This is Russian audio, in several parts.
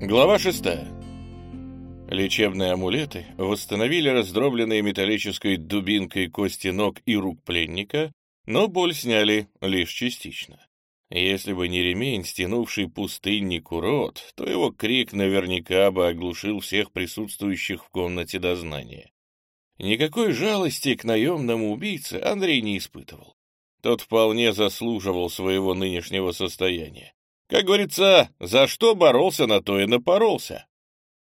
Глава 6. Лечебные амулеты восстановили раздробленные металлической дубинкой кости ног и рук пленника, но боль сняли лишь частично. Если бы не ремень, стянувший пустыннику рот, то его крик наверняка бы оглушил всех присутствующих в комнате дознания. Никакой жалости к наемному убийце Андрей не испытывал. Тот вполне заслуживал своего нынешнего состояния. Как говорится, за что боролся, на то и напоролся.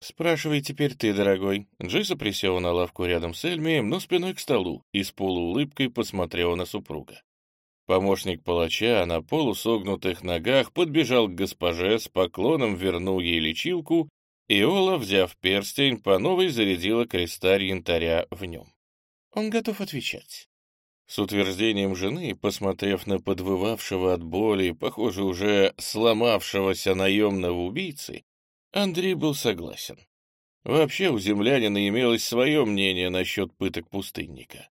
«Спрашивай теперь ты, дорогой». Джиса присела на лавку рядом с Эльмием, но спиной к столу, и с полуулыбкой посмотрела на супруга. Помощник палача на полусогнутых ногах подбежал к госпоже, с поклоном вернул ей лечилку, и Ола, взяв перстень, по новой зарядила крестарь янтаря в нем. Он готов отвечать. С утверждением жены, посмотрев на подвывавшего от боли, похоже, уже сломавшегося наемного убийцы, Андрей был согласен. Вообще у землянина имелось свое мнение насчет пыток пустынника.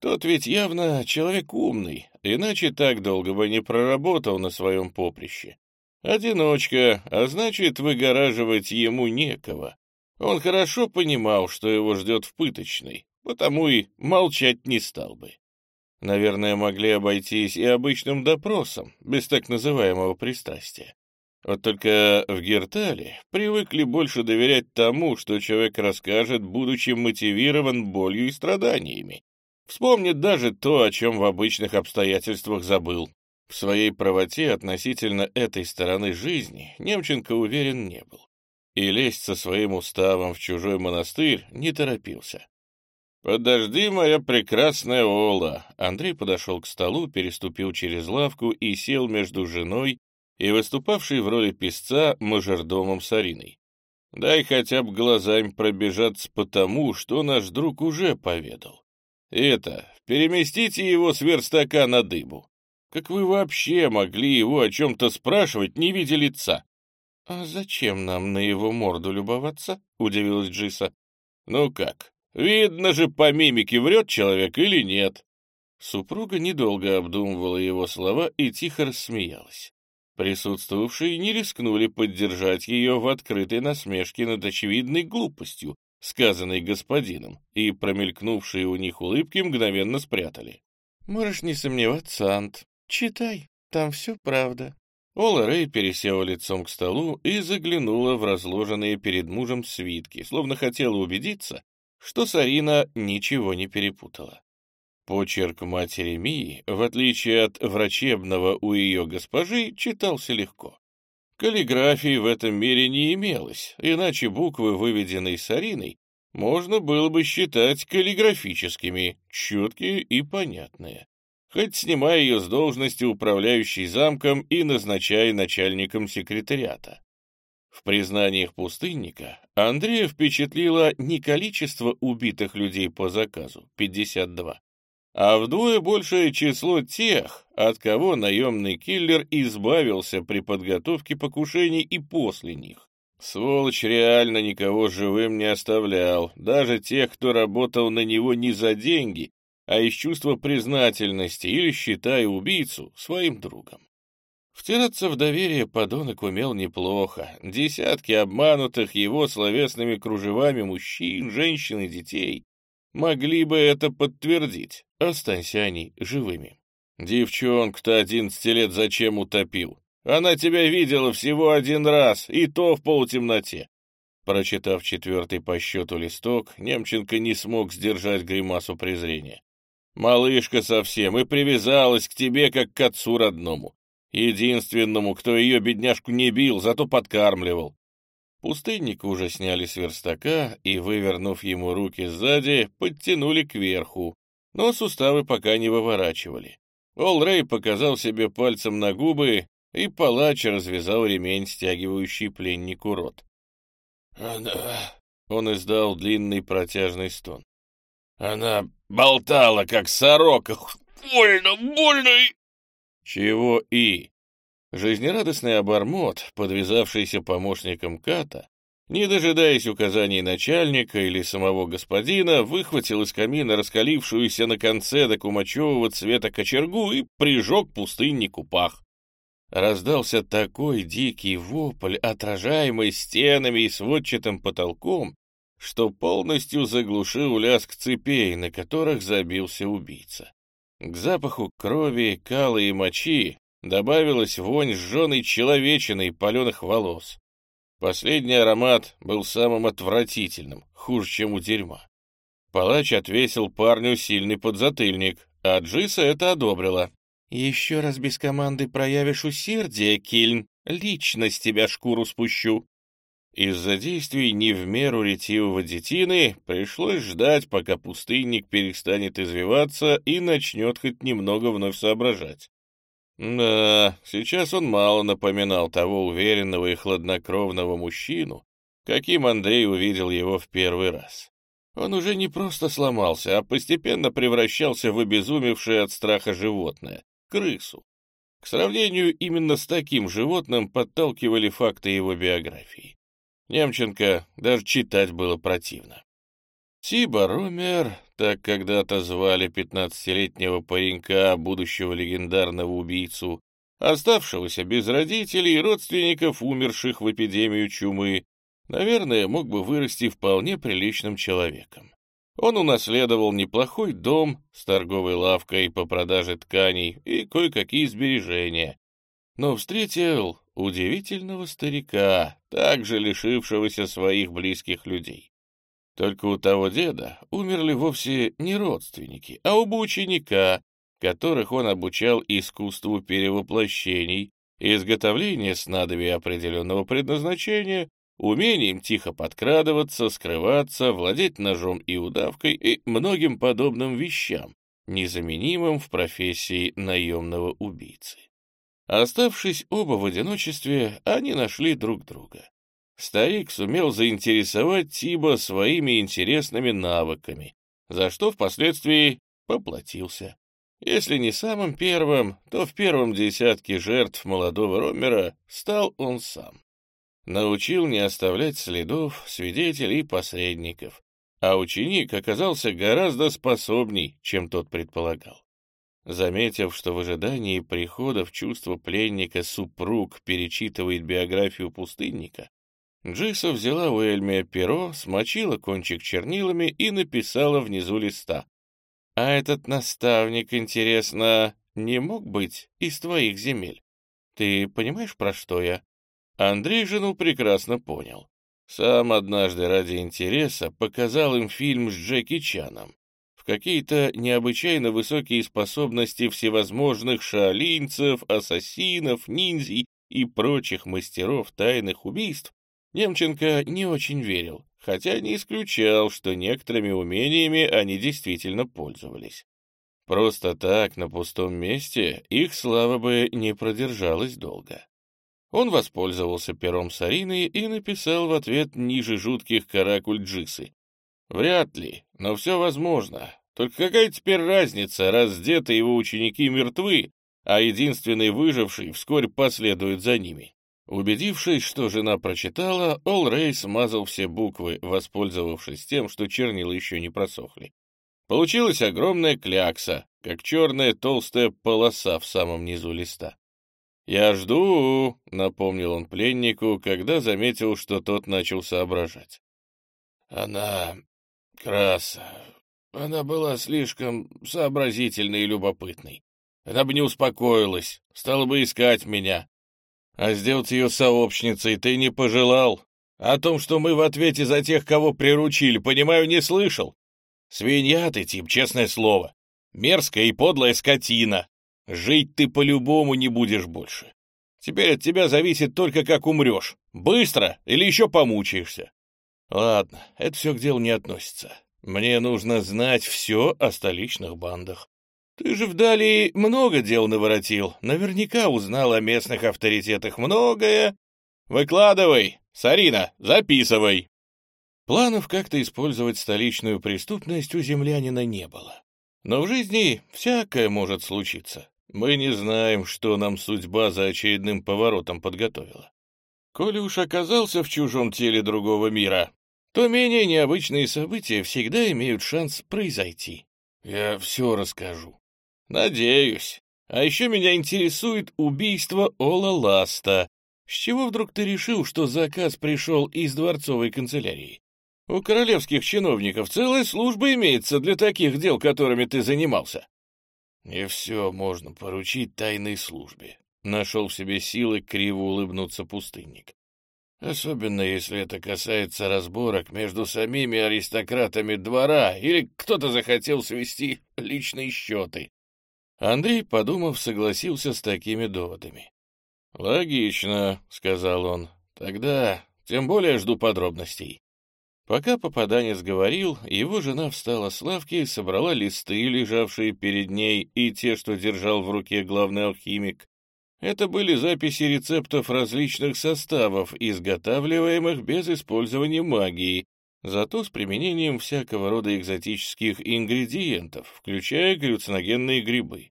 Тот ведь явно человек умный, иначе так долго бы не проработал на своем поприще. Одиночка, а значит, выгораживать ему некого. Он хорошо понимал, что его ждет в пыточной, потому и молчать не стал бы. Наверное, могли обойтись и обычным допросом, без так называемого пристрастия. Вот только в Гертале привыкли больше доверять тому, что человек расскажет, будучи мотивирован болью и страданиями. Вспомнит даже то, о чем в обычных обстоятельствах забыл. В своей правоте относительно этой стороны жизни Немченко уверен не был. И лезть со своим уставом в чужой монастырь не торопился. «Подожди, моя прекрасная Ола!» Андрей подошел к столу, переступил через лавку и сел между женой и выступавшей в роли песца мажордомом Сариной. «Дай хотя бы глазами пробежаться по тому, что наш друг уже поведал. Это, переместите его с верстака на дыбу. Как вы вообще могли его о чем-то спрашивать, не видя лица?» «А зачем нам на его морду любоваться?» — удивилась Джиса. «Ну как, Видно же, по мимике врет человек или нет. Супруга недолго обдумывала его слова и тихо рассмеялась. Присутствовавшие не рискнули поддержать ее в открытой насмешке над очевидной глупостью, сказанной господином, и промелькнувшие у них улыбки мгновенно спрятали. «Можешь не сомневаться, Ант. Читай, там все правда». Ола Рэй пересела лицом к столу и заглянула в разложенные перед мужем свитки, словно хотела убедиться, что Сарина ничего не перепутала. Почерк матери Мии, в отличие от врачебного у ее госпожи, читался легко. Каллиграфии в этом мире не имелось, иначе буквы, выведенные Сариной, можно было бы считать каллиграфическими, четкие и понятные. Хоть снимая ее с должности управляющей замком и назначая начальником секретариата. В признаниях пустынника Андрея впечатлило не количество убитых людей по заказу — 52, а вдвое большее число тех, от кого наемный киллер избавился при подготовке покушений и после них. Сволочь реально никого живым не оставлял, даже тех, кто работал на него не за деньги, а из чувства признательности или считая убийцу своим другом. Втираться в доверие подонок умел неплохо. Десятки обманутых его словесными кружевами мужчин, женщин и детей могли бы это подтвердить, останься они живыми. Девчонку-то одиннадцати лет зачем утопил? Она тебя видела всего один раз, и то в полутемноте. Прочитав четвертый по счету листок, Немченко не смог сдержать гримасу презрения. Малышка совсем и привязалась к тебе, как к отцу родному. Единственному, кто ее бедняжку не бил, зато подкармливал. Пустынника уже сняли с верстака и, вывернув ему руки сзади, подтянули кверху, но суставы пока не выворачивали. Олрей показал себе пальцем на губы, и палач развязал ремень, стягивающий пленнику рот. «Она...» — он издал длинный протяжный стон. «Она болтала, как сорока. Больно, больно чего и? Жизнерадостный обормот, подвязавшийся помощником Ката, не дожидаясь указаний начальника или самого господина, выхватил из камина раскалившуюся на конце до кумачевого цвета кочергу и прижег пустыннику пах. раздался такой дикий вопль, отражаемый стенами и сводчатым потолком, что полностью заглушил лязг цепей, на которых забился убийца. К запаху крови, кала и мочи добавилась вонь сжженной человечины и паленых волос. Последний аромат был самым отвратительным, хуже, чем у дерьма. Палач отвесил парню сильный подзатыльник, а Джиса это одобрила. «Еще раз без команды проявишь усердие, Кильн, лично с тебя шкуру спущу». Из-за действий не в меру ретивого детины пришлось ждать, пока пустынник перестанет извиваться и начнет хоть немного вновь соображать. Да, сейчас он мало напоминал того уверенного и хладнокровного мужчину, каким Андрей увидел его в первый раз. Он уже не просто сломался, а постепенно превращался в обезумевшее от страха животное крысу. К сравнению именно с таким животным подталкивали факты его биографии. Немченко даже читать было противно. Тиба Ромер, так когда-то звали пятнадцатилетнего паренька, будущего легендарного убийцу, оставшегося без родителей и родственников, умерших в эпидемию чумы, наверное, мог бы вырасти вполне приличным человеком. Он унаследовал неплохой дом с торговой лавкой по продаже тканей и кое-какие сбережения, но встретил удивительного старика, также лишившегося своих близких людей. Только у того деда умерли вовсе не родственники, а оба ученика, которых он обучал искусству перевоплощений, изготовления снадобий определенного предназначения умением тихо подкрадываться, скрываться, владеть ножом и удавкой и многим подобным вещам, незаменимым в профессии наемного убийцы. Оставшись оба в одиночестве, они нашли друг друга. Старик сумел заинтересовать Тиба своими интересными навыками, за что впоследствии поплатился. Если не самым первым, то в первом десятке жертв молодого Ромера стал он сам научил не оставлять следов, свидетелей и посредников, а ученик оказался гораздо способней, чем тот предполагал. Заметив, что в ожидании прихода в чувство пленника супруг перечитывает биографию пустынника, Джиса взяла у Эльмия перо, смочила кончик чернилами и написала внизу листа. «А этот наставник, интересно, не мог быть из твоих земель? Ты понимаешь, про что я?» Андрей жену прекрасно понял. Сам однажды ради интереса показал им фильм с Джеки Чаном. В какие-то необычайно высокие способности всевозможных шаолинцев, ассасинов, ниндзей и прочих мастеров тайных убийств Немченко не очень верил, хотя не исключал, что некоторыми умениями они действительно пользовались. Просто так, на пустом месте, их слава бы не продержалась долго. Он воспользовался пером Сарины и написал в ответ ниже жутких каракуль Джисы. «Вряд ли, но все возможно. Только какая теперь разница, раз где-то его ученики мертвы, а единственный выживший вскоре последует за ними?» Убедившись, что жена прочитала, Ол Рей смазал все буквы, воспользовавшись тем, что чернила еще не просохли. Получилась огромная клякса, как черная толстая полоса в самом низу листа. «Я жду», — напомнил он пленнику, когда заметил, что тот начал соображать. «Она... краса... Она была слишком сообразительной и любопытной. Она бы не успокоилась, стала бы искать меня. А сделать ее сообщницей ты не пожелал. О том, что мы в ответе за тех, кого приручили, понимаю, не слышал. Свинья ты, тип, честное слово. Мерзкая и подлая скотина. Жить ты по-любому не будешь больше. Теперь от тебя зависит только, как умрешь. Быстро или еще помучаешься. Ладно, это все к делу не относится. Мне нужно знать все о столичных бандах. Ты же вдали много дел наворотил. Наверняка узнал о местных авторитетах многое. Выкладывай, Сарина, записывай. Планов как-то использовать столичную преступность у землянина не было. Но в жизни всякое может случиться. Мы не знаем, что нам судьба за очередным поворотом подготовила. Коли уж оказался в чужом теле другого мира, то менее необычные события всегда имеют шанс произойти. Я все расскажу. Надеюсь. А еще меня интересует убийство Ола Ласта. С чего вдруг ты решил, что заказ пришел из дворцовой канцелярии? У королевских чиновников целая служба имеется для таких дел, которыми ты занимался. Не все можно поручить тайной службе. Нашел в себе силы криво улыбнуться пустынник. Особенно если это касается разборок между самими аристократами двора или кто-то захотел свести личные счеты. Андрей, подумав, согласился с такими доводами. «Логично», — сказал он. «Тогда тем более жду подробностей». Пока попаданец говорил, его жена встала с лавки, собрала листы, лежавшие перед ней, и те, что держал в руке главный алхимик. Это были записи рецептов различных составов, изготавливаемых без использования магии, зато с применением всякого рода экзотических ингредиентов, включая галлюциногенные грибы.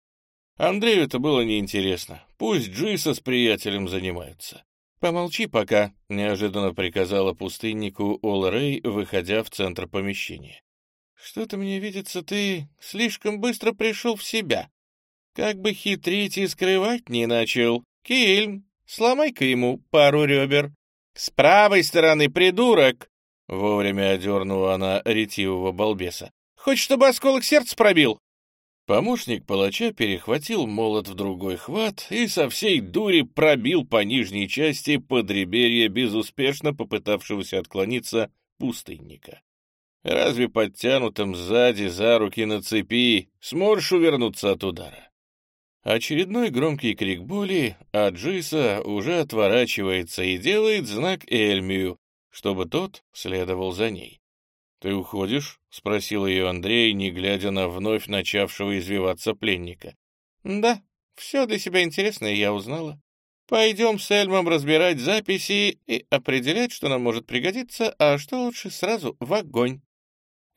Андрею это было неинтересно. Пусть Джиса с приятелем занимаются. «Помолчи пока», — неожиданно приказала пустыннику Ол Рэй, выходя в центр помещения. «Что-то мне видится, ты слишком быстро пришел в себя. Как бы хитрить и скрывать не начал. Кильм, сломай-ка ему пару ребер. С правой стороны, придурок!» Вовремя одернула она ретивого балбеса. «Хочешь, чтобы осколок сердца пробил?» Помощник палача перехватил молот в другой хват и со всей дури пробил по нижней части подреберья безуспешно попытавшегося отклониться пустынника. Разве подтянутым сзади за руки на цепи сможешь увернуться от удара? Очередной громкий крик боли, а Джиса уже отворачивается и делает знак Эльмию, чтобы тот следовал за ней. «Ты уходишь?» — спросил ее Андрей, не глядя на вновь начавшего извиваться пленника. «Да, все для себя интересное я узнала. Пойдем с Эльмом разбирать записи и определять, что нам может пригодиться, а что лучше сразу в огонь».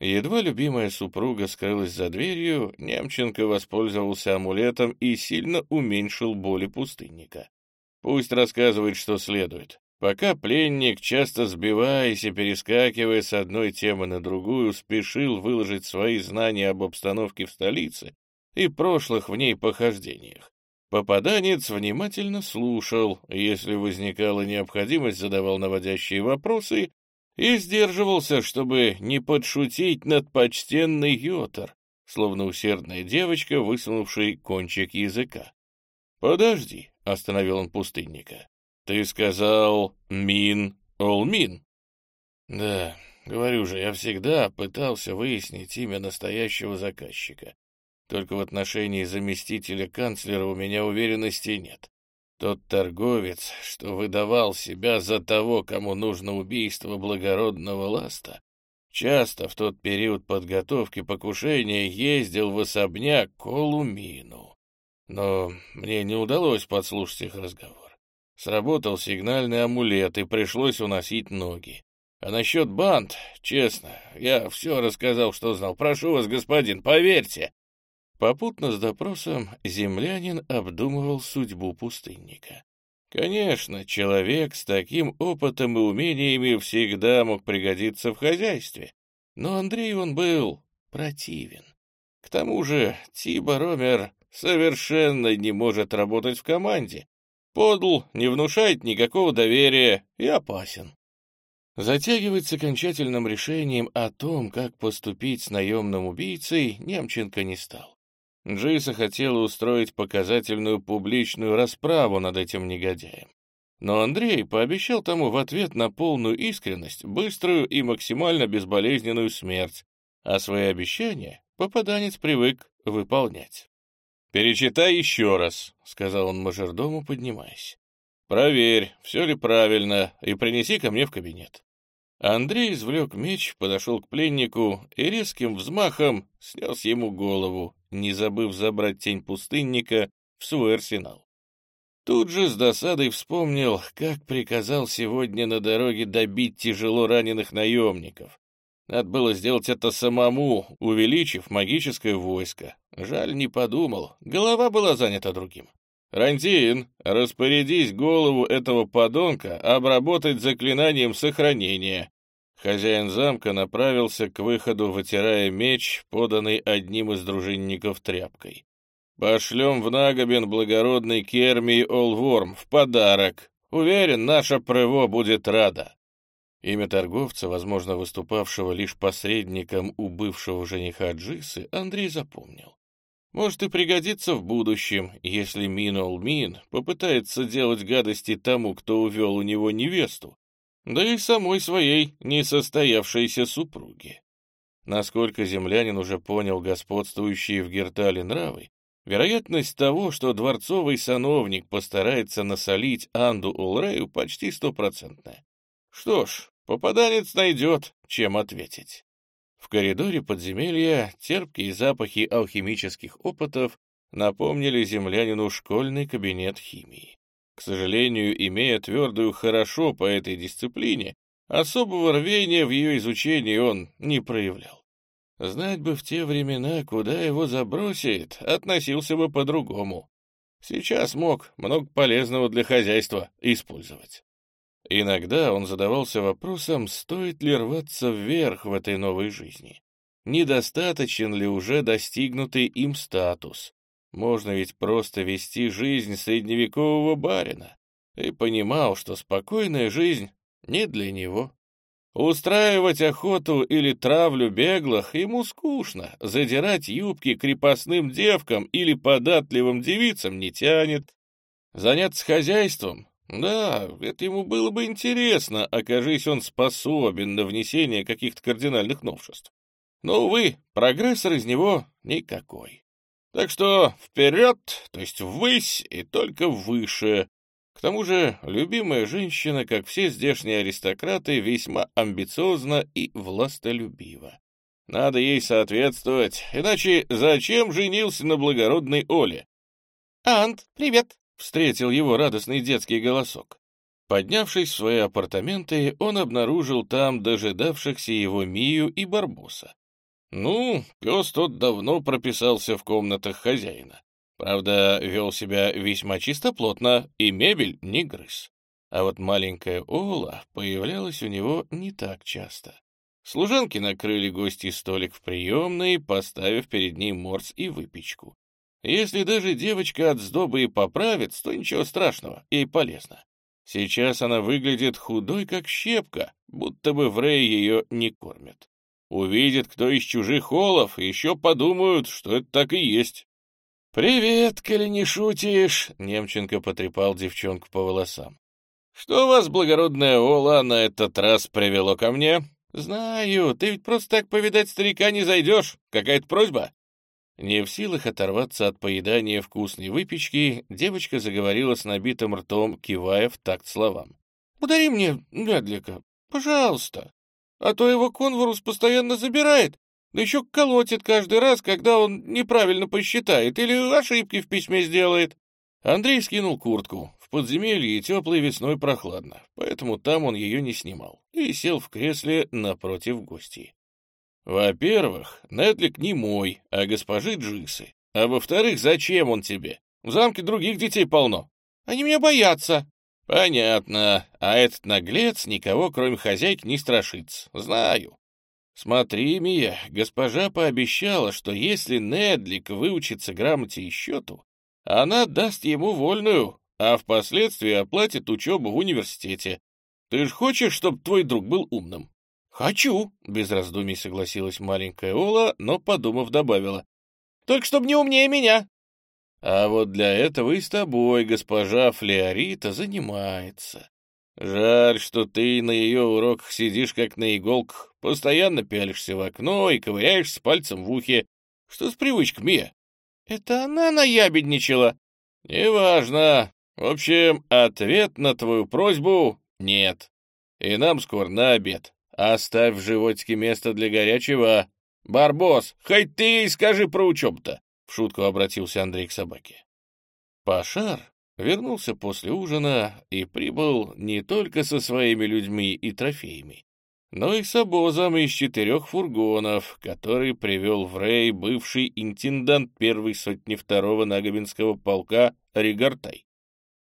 Едва любимая супруга скрылась за дверью, Немченко воспользовался амулетом и сильно уменьшил боли пустынника. Пусть рассказывает, что следует. Пока пленник, часто сбиваясь и перескакивая с одной темы на другую, спешил выложить свои знания об обстановке в столице и прошлых в ней похождениях. Попаданец внимательно слушал, если возникала необходимость, задавал наводящие вопросы и сдерживался, чтобы не подшутить над почтенный Йотар, словно усердная девочка, высунувший кончик языка. «Подожди», — остановил он пустынника, «Ты сказал Мин Олмин?» «Да, говорю же, я всегда пытался выяснить имя настоящего заказчика. Только в отношении заместителя канцлера у меня уверенности нет. Тот торговец, что выдавал себя за того, кому нужно убийство благородного ласта, часто в тот период подготовки покушения ездил в особняк Колумину. Но мне не удалось подслушать их разговор. Сработал сигнальный амулет, и пришлось уносить ноги. А насчет банд, честно, я все рассказал, что знал. Прошу вас, господин, поверьте. Попутно с допросом землянин обдумывал судьбу пустынника. Конечно, человек с таким опытом и умениями всегда мог пригодиться в хозяйстве, но Андрей он был противен. К тому же Тиба Ромер совершенно не может работать в команде, Подл, не внушает никакого доверия и опасен. Затягивать с окончательным решением о том, как поступить с наемным убийцей, Немченко не стал. Джиса хотела устроить показательную публичную расправу над этим негодяем. Но Андрей пообещал тому в ответ на полную искренность быструю и максимально безболезненную смерть, а свои обещания попаданец привык выполнять. «Перечитай еще раз», — сказал он мажордому, поднимаясь. «Проверь, все ли правильно, и принеси ко мне в кабинет». Андрей извлек меч, подошел к пленнику и резким взмахом снес ему голову, не забыв забрать тень пустынника в свой арсенал. Тут же с досадой вспомнил, как приказал сегодня на дороге добить тяжело раненых наемников, надо было сделать это самому, увеличив магическое войско. Жаль, не подумал. Голова была занята другим. «Рантин, распорядись голову этого подонка обработать заклинанием сохранения». Хозяин замка направился к выходу, вытирая меч, поданный одним из дружинников тряпкой. Пошлем в Нагобин благородный Керми Олворм в подарок. Уверен, наша Прево будет рада». Имя торговца, возможно, выступавшего лишь посредником у бывшего жениха Джисы, Андрей запомнил. Может и пригодится в будущем, если Мин попытается делать гадости тому, кто увел у него невесту, да и самой своей несостоявшейся супруге. Насколько землянин уже понял господствующие в Гертале нравы, вероятность того, что дворцовый сановник постарается насолить Анду Улрею, почти стопроцентная. Что ж, попаданец найдет, чем ответить. В коридоре подземелья терпкие запахи алхимических опытов напомнили землянину школьный кабинет химии. К сожалению, имея твердую «хорошо» по этой дисциплине, особого рвения в ее изучении он не проявлял. Знать бы в те времена, куда его забросит, относился бы по-другому. Сейчас мог много полезного для хозяйства использовать. Иногда он задавался вопросом, стоит ли рваться вверх в этой новой жизни. Недостаточен ли уже достигнутый им статус? Можно ведь просто вести жизнь средневекового барина. И понимал, что спокойная жизнь не для него. Устраивать охоту или травлю беглых ему скучно, задирать юбки крепостным девкам или податливым девицам не тянет. Заняться хозяйством да, это ему было бы интересно, окажись он способен на внесение каких-то кардинальных новшеств. Но, увы, прогрессор из него никакой. Так что вперед, то есть ввысь и только выше. К тому же любимая женщина, как все здешние аристократы, весьма амбициозна и властолюбива. Надо ей соответствовать, иначе зачем женился на благородной Оле? «Ант, привет!» Встретил его радостный детский голосок. Поднявшись в свои апартаменты, он обнаружил там дожидавшихся его Мию и Барбоса. Ну, пес тот давно прописался в комнатах хозяина. Правда, вел себя весьма чистоплотно, и мебель не грыз. А вот маленькая Ола появлялась у него не так часто. Служанки накрыли гости столик в приемной, поставив перед ней морс и выпечку. Если даже девочка от сдобы и поправится, то ничего страшного, ей полезно. Сейчас она выглядит худой, как щепка, будто бы в Рэй ее не кормят. Увидят, кто из чужих холов, еще подумают, что это так и есть. «Привет, коли не шутишь!» — Немченко потрепал девчонку по волосам. «Что вас, благородная Ола, на этот раз привело ко мне?» «Знаю, ты ведь просто так повидать старика не зайдешь. Какая-то просьба?» Не в силах оторваться от поедания вкусной выпечки, девочка заговорила с набитым ртом, кивая в такт словам. «Удари мне Нядлика, пожалуйста, а то его конворус постоянно забирает, да еще колотит каждый раз, когда он неправильно посчитает или ошибки в письме сделает». Андрей скинул куртку. В подземелье теплой весной прохладно, поэтому там он ее не снимал и сел в кресле напротив гостей. Во-первых, Нетлик не мой, а госпожи Джисы. А во-вторых, зачем он тебе? В замке других детей полно. Они меня боятся. Понятно. А этот наглец никого, кроме хозяйки, не страшится. Знаю. Смотри, Мия, госпожа пообещала, что если Недлик выучится грамоте и счету, она даст ему вольную, а впоследствии оплатит учебу в университете. Ты ж хочешь, чтобы твой друг был умным? «Хочу», — без раздумий согласилась маленькая Ола, но, подумав, добавила. «Только чтобы не умнее меня». «А вот для этого и с тобой госпожа Флеорита занимается. Жаль, что ты на ее уроках сидишь как на иголках, постоянно пялишься в окно и ковыряешься пальцем в ухе. Что с привычкой, Мия?» «Это она наябедничала». «Неважно. В общем, ответ на твою просьбу — нет. И нам скоро на обед. Оставь в животике место для горячего. Барбос, хоть ты и скажи про учебу-то, — шутку обратился Андрей к собаке. Пашар вернулся после ужина и прибыл не только со своими людьми и трофеями, но и с обозом из четырех фургонов, который привел в Рей бывший интендант первой сотни второго Нагобинского полка Ригартай.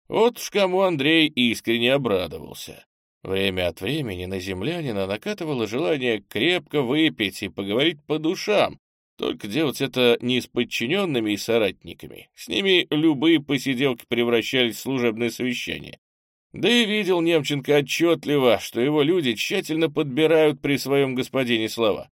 Вот уж кому Андрей искренне обрадовался. Время от времени на землянина накатывало желание крепко выпить и поговорить по душам, Только делать это не с подчиненными и соратниками. С ними любые посиделки превращались в служебное совещание. Да и видел Немченко отчетливо, что его люди тщательно подбирают при своем господине слова.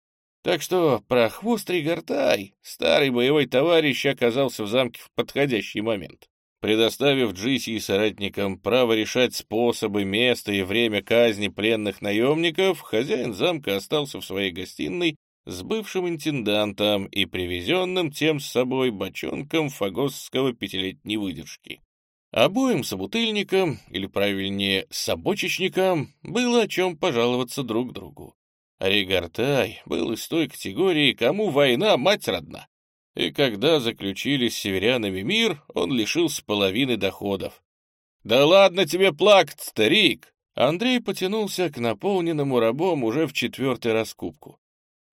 Так что про хвост Гортай старый боевой товарищ оказался в замке в подходящий момент. Предоставив Джиси и соратникам право решать способы, место и время казни пленных наемников, хозяин замка остался в своей гостиной с бывшим интендантом и привезенным тем с собой бочонком фагосского пятилетней выдержки. Обоим собутыльникам, или правильнее, собочечникам, было о чем пожаловаться друг другу. Ригартай был из той категории, кому война мать родна. И когда заключили с северянами мир, он лишился половины доходов. «Да ладно тебе плакать, старик!» Андрей потянулся к наполненному рабом уже в четвертый раз кубку.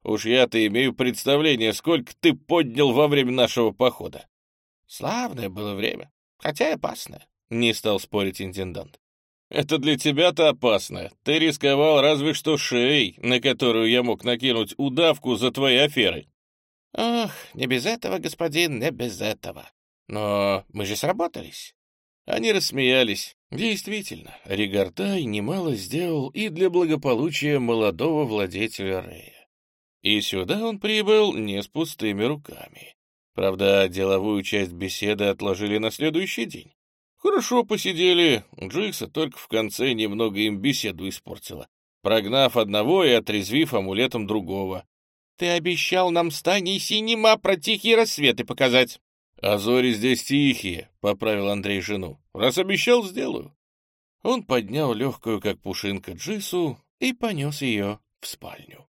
«Уж я-то имею представление, сколько ты поднял во время нашего похода». «Славное было время. Хотя и опасно, — не стал спорить интендант. «Это для тебя-то опасно. Ты рисковал разве что шеей, на которую я мог накинуть удавку за твои аферы». «Ох, не без этого, господин, не без этого. Но мы же сработались». Они рассмеялись. Действительно, Ригартай немало сделал и для благополучия молодого владетеля Рея. И сюда он прибыл не с пустыми руками. Правда, деловую часть беседы отложили на следующий день. Хорошо посидели, Джикса только в конце немного им беседу испортила, прогнав одного и отрезвив амулетом другого. «Ты обещал нам с Таней синема про тихие рассветы показать». «А зори здесь тихие», — поправил Андрей жену. «Раз обещал, сделаю». Он поднял легкую, как пушинка, Джису и понес ее в спальню.